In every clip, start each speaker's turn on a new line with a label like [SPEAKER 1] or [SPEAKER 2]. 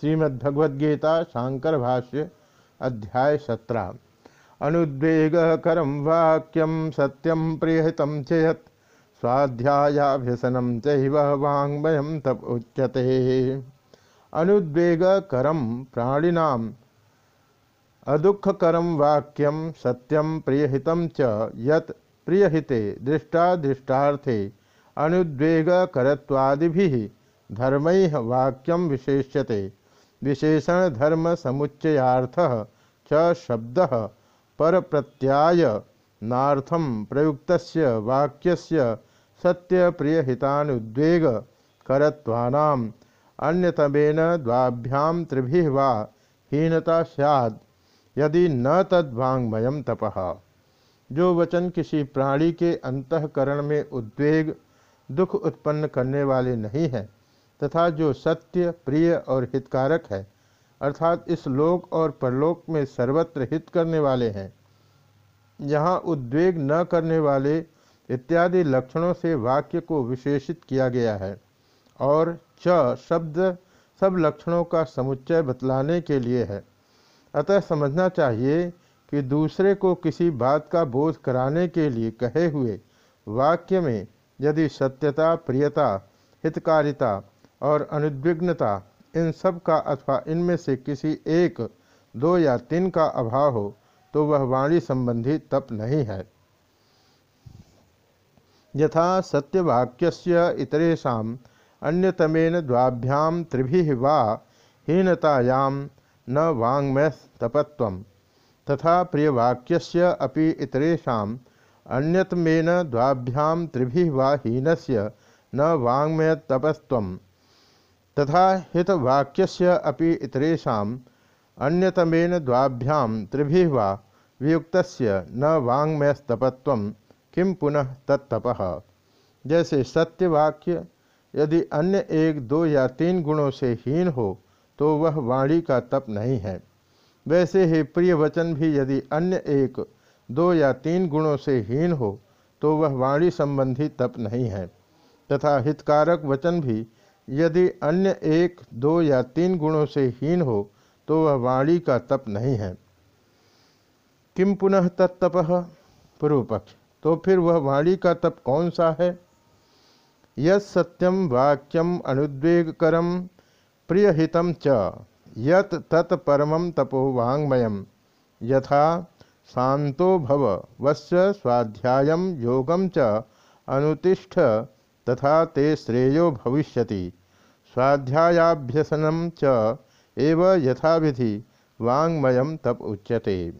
[SPEAKER 1] श्रीमद्भगवद्गीता शांकर भाष्य अध्याय सत्रह। अनुद्वेग करम वाक्यम सत्यम प्रियहित चेत स्वाध्यायाभ्यसनम चैव तप उच्यते। अनुद्वेग करम प्राणिनाम वाक्यम सत्यम प्रियहित च यत प्रियहिते दृष्टादृष्टार्थे अनुद्वेग करत्वादि धर्म वाक्यम विशेष्यते। विशेषण धर्म समुच्चयार्थ च शब्द पर प्रत्याय नार्थम प्रयुक्त वाक्यस्य सत्य प्रियहितानुद्वेग करत्वानाम, अन्यतमेन द्वाभ्याम हीनता सैद यदि न तद्वांगमयम तपः। जो वचन किसी प्राणी के अंतकरण में उद्वेग, दुख उत्पन्न करने वाले नहीं है तथा जो सत्य, प्रिय और हितकारक है, अर्थात इस लोक और परलोक में सर्वत्र हित करने वाले हैं। यहाँ उद्वेग न करने वाले इत्यादि लक्षणों से वाक्य को विशेषित किया गया है और च शब्द सब लक्षणों का समुच्चय बतलाने के लिए है। अतः समझना चाहिए कि दूसरे को किसी बात का बोध कराने के लिए कहे हुए वाक्य में यदि सत्यता, प्रियता, हितकारिता और अनुद्विग्नता इन सब का अथवा इनमें से किसी एक, दो या तीन का अभाव हो तो वह वाणी संबंधी तप नहीं है। यथा सत्यवाक्य इतरेशा अन्यतमेन द्वाभ्याम त्रिभि वा हीनतायाम न वाङ्मय तपत्व तथा प्रियवाक्य अपि इतरेशा अन्यतमेन द्वाभ्याम त्रिभि वा हीनस्य न वाङ्मय तपस्व तथा हितवाक्य अपि अन्यतमेन द्वाभ्याम त्रिभि वा न वाङ्मयस्तपत्व किम पुनः तत्तप। जैसे सत्यवाक्य, यदि अन्य एक दो या तीन गुणों से हीन हो तो वह वाणी का तप नहीं है। वैसे ही प्रिय वचन भी यदि अन्य एक दो या तीन गुणों से हीन हो तो वह वाणी संबंधी तप नहीं है। तथा हितकारक वचन भी यदि अन्य एक, दो या तीन गुणों से हीन हो तो वह वाणी का तप नहीं है। किम पुनः तत्तप? पूर्व पक्ष तो फिर वह वाणी का तप कौन सा है? यत सत्यम वाक्यम अनुद्वेगकरम प्रियहितम च। यत तत्परम तपो वांगमयम यथा शांतो भव वस्य स्वाध्याय योगम च, अनुतिष्ठ तथा ते श्रेयो भविष्यति। स्वाध्यायाभ्यसनम च एव यथाविधि वांगमयम तप उच्यते।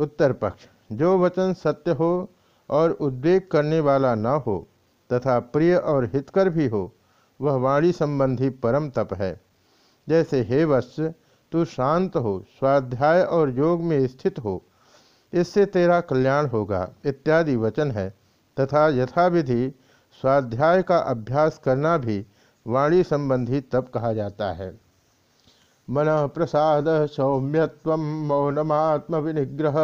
[SPEAKER 1] उत्तर पक्ष जो वचन सत्य हो और उद्वेग करने वाला न हो, तथा प्रिय और हितकर भी हो, वह वाणी संबंधी परम तप है। जैसे हे वत्स, तू शांत हो, स्वाध्याय और योग में स्थित हो, इससे तेरा कल्याण होगा, इत्यादि वचन है। तथा यथाविधि, स्वाध्याय का अभ्यास करना भी वाणी संबंधी तप कहा जाता है। मन प्रसाद सौम्यत्व मौनमात्म विनिग्रह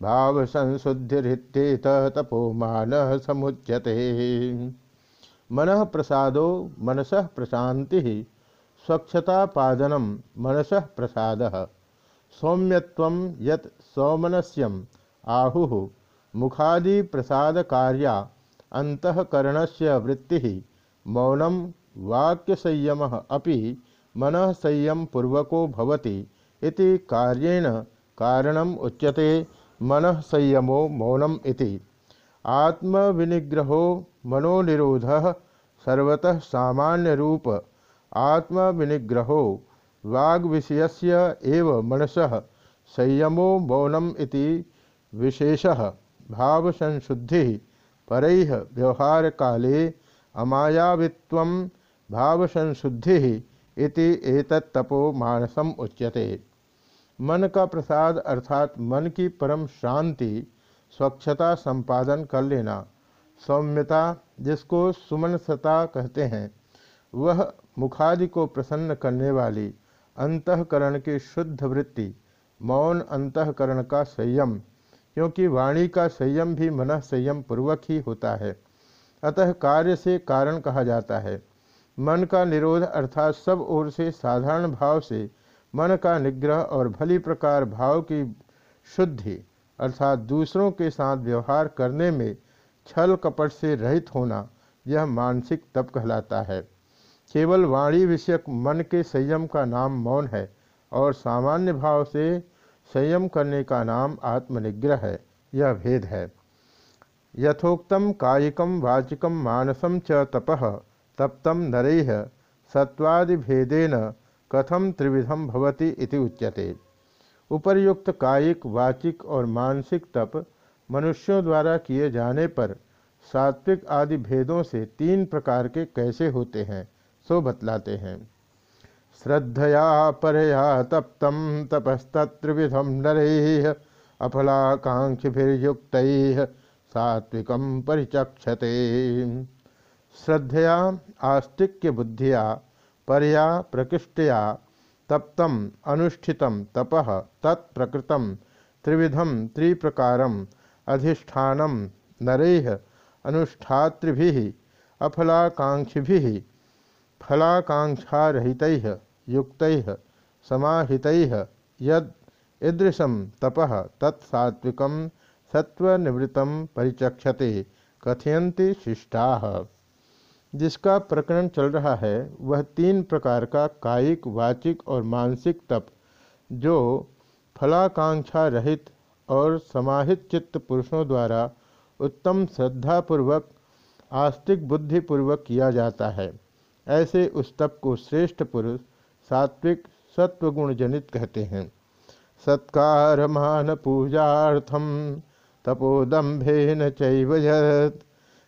[SPEAKER 1] भाव संशुद्धिरित्येत तपोमान समुच्यते। मन प्रसादो मनस प्रशांति स्वच्छतापादनम मनस प्रसाद। सौम्यत्व यत सौमनस्यम आहु मुखादि प्रसाद कार्या अंतकरण से वृत्ति मौनम वाक्य संयम अपि मन संयम पूर्वको भवति इति कार्येण कारणम उच्यते मन संयमो मौनम इति। आत्मविनिग्रहो मनोनिरोध सर्वतः सामान्य रूप आत्मविनिग्रहो वाग्विषयस्य एव मनसः संयमो मौनम विशेषः। भावसंशुद्धि पर व्यवहार काले अमायावित्व भाव संशुद्धि इति एतत्तपो मानसम उच्यते। मन का प्रसाद अर्थात मन की परम शांति, स्वच्छता संपादन कर लेना, सौम्यता जिसको सुमनसता कहते हैं, वह मुखादि को प्रसन्न करने वाली अंतकरण की शुद्ध वृत्ति, मौन अंतकरण का संयम, क्योंकि वाणी का संयम भी मन संयम पूर्वक ही होता है। अतः कार्य से कारण कहा जाता है। मन का निरोध अर्थात सब ओर से साधारण भाव से मन का निग्रह और भली प्रकार भाव की शुद्धि अर्थात दूसरों के साथ व्यवहार करने में छल कपट से रहित होना यह मानसिक तप कहलाता है। केवल वाणी विषयक मन के संयम का नाम मौन है और सामान्य भाव से संयम करने का नाम आत्मनिग्रह है, यह भेद है। यथोक्तम कायिकम वाचिकम मानसम च तप तप्तम नरैः सत्वादिभेदेन कथम त्रिविधम भवति इति उच्यते। उपर्युक्त कायिक, वाचिक और मानसिक तप मनुष्यों द्वारा किए जाने पर सात्विक आदि भेदों से तीन प्रकार के कैसे होते हैं, सो बतलाते हैं। श्रद्धया, परया तप्तम तपस्तत्रिविधम नरैः, अफलाकांक्षिभिर्युक्त सात्विकम परिचक्षते। श्रद्धया, आस्तिक्य बुद्धिया, परया, प्रकृष्टया, तप्तम, अनुष्ठितम, तप तत्प्रकृतम त्रिविधम, त्रिप्रकारम, अधिष्ठानम नरैः अनुष्ठातृभिः अफलाकांक्षिभिः फलाकांक्षारहितैः युक्तैः, समाहितैः, यद ईदृशं तपः तत्सात्विकं सत्वनिवृत्तं परिचक्षते, कथयन्ति शिष्टा। जिसका प्रकरण चल रहा है, वह तीन प्रकार का कायिक, वाचिक और मानसिक तप, जो फलाकांक्षा रहित और समाहित चित्त पुरुषों द्वारा उत्तम श्रद्धापूर्वक, आस्तिक बुद्धिपूर्वक किया जाता है। ऐसे उस तप को श्रेष्ठ पुरुष, सात्विक सत्वगुण जनित कहते हैं। सत्कार मान पूजार्थम तपोदम्भे न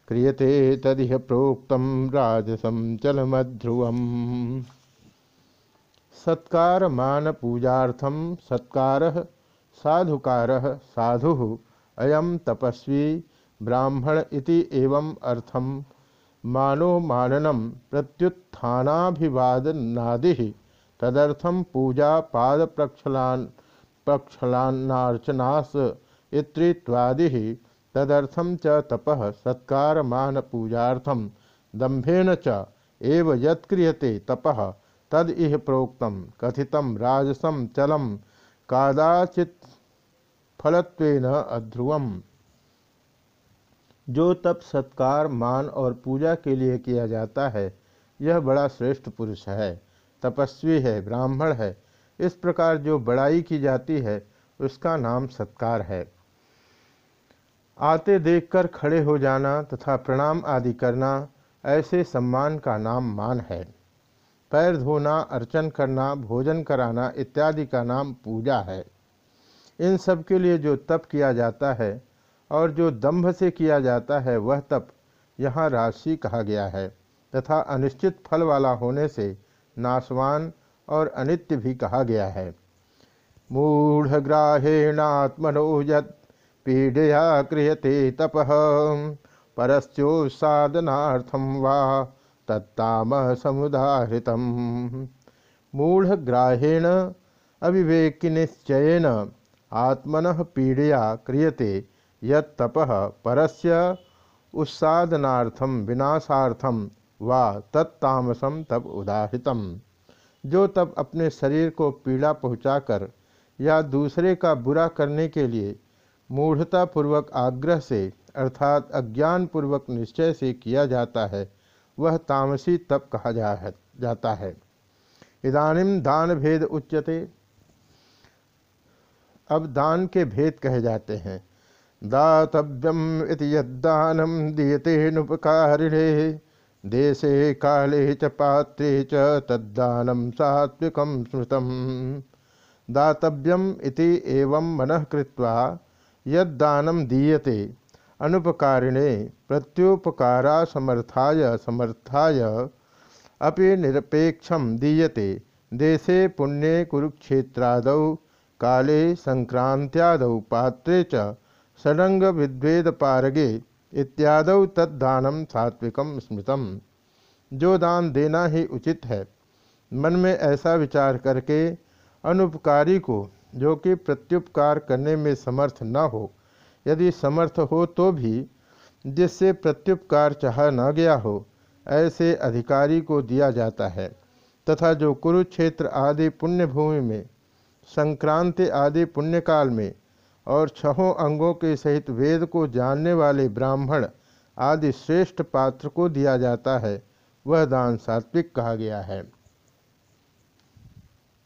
[SPEAKER 1] क्रियते तदिह प्रोक्त राजसम सत्कार मान पूजार्थम सत्कार, साधुकार, साधु अयम तपस्वी, ब्राह्मण इति एवं अर्थम मानो माननम प्रत्युत्थानाभिवादनादि तदर्थम पूजा पाद प्रक्षलान प्रक्षलान्नार्चनास इत्रित्वादि तदर्थम च तपः सत्कार मान पूजार्थम दंभेन च एव यत्क्रियते तपः, तद इह प्रोक्तम कथितम राजसम चलम कादाचित फलत्वेन अध्रुवम। जो तप सत्कार, मान और पूजा के लिए किया जाता है, यह बड़ा श्रेष्ठ पुरुष है, तपस्वी है, ब्राह्मण है। इस प्रकार जो बड़ाई की जाती है, उसका नाम सत्कार है। आते देखकर खड़े हो जाना तथा प्रणाम आदि करना, ऐसे सम्मान का नाम मान है। पैर धोना, अर्चन करना, भोजन कराना इत्यादि का नाम पूजा है। इन सब के लिए जो तप किया जाता है और जो दंभ से किया जाता है, वह तप यहाँ राशि कहा गया है तथा अनिश्चित फल वाला होने से नाशवान और अनित्य भी कहा गया है। मूढ़ ग्राहेणात्मनो पीडया क्रियते तप। परस्योसाधनार्थम वा तत्ताम मूढ़ग्राहेण अविवेकिनिश्चयन आत्मन पीड़या क्रियते यप परस्य उत्साधनार्थम विनाशार्थम वा तत्तामसम तप उदाहृतम। जो तप अपने शरीर को पीड़ा पहुँचाकर या दूसरे का बुरा करने के लिए मूढ़तापूर्वक आग्रह से अर्थात अज्ञानपूर्वक निश्चय से किया जाता है वह तामसी तप कहा जा है, जाता है। इदानिम दान भेद उच्यते। अब दान के भेद कहे जाते हैं। दातव्यम इति दीयते नुपकारिणे देशे काले च पात्रे च तद्दानम सात्विकम स्मृतम। दातव्यम इति एवं मनः कृत्वा यदानम दीयते। अनुपकारिणे प्रत्युपकारा समर्थाय अपि निरपेक्षम दीयते। देशे पुण्ये कुरुक्षेत्राद, काले संक्रांत्याद पात्रे च षडंग विद्वेद पारगे इत्याद तद्दानम जो दान देना ही उचित है। मन में ऐसा विचार करके अनुपकारी को जो कि प्रत्युपकार करने में समर्थ न हो। यदि समर्थ हो तो भी जिससे प्रत्युपकार चाह न गया हो, ऐसे अधिकारी को दिया जाता है। तथा जो कुरुक्षेत्र आदि पुण्य भूमि में, संक्रांति आदि पुण्यकाल में, और छहों अंगों के सहित वेद को जानने वाले ब्राह्मण आदि श्रेष्ठ पात्र को दिया जाता है, वह दान सात्विक कहा गया है।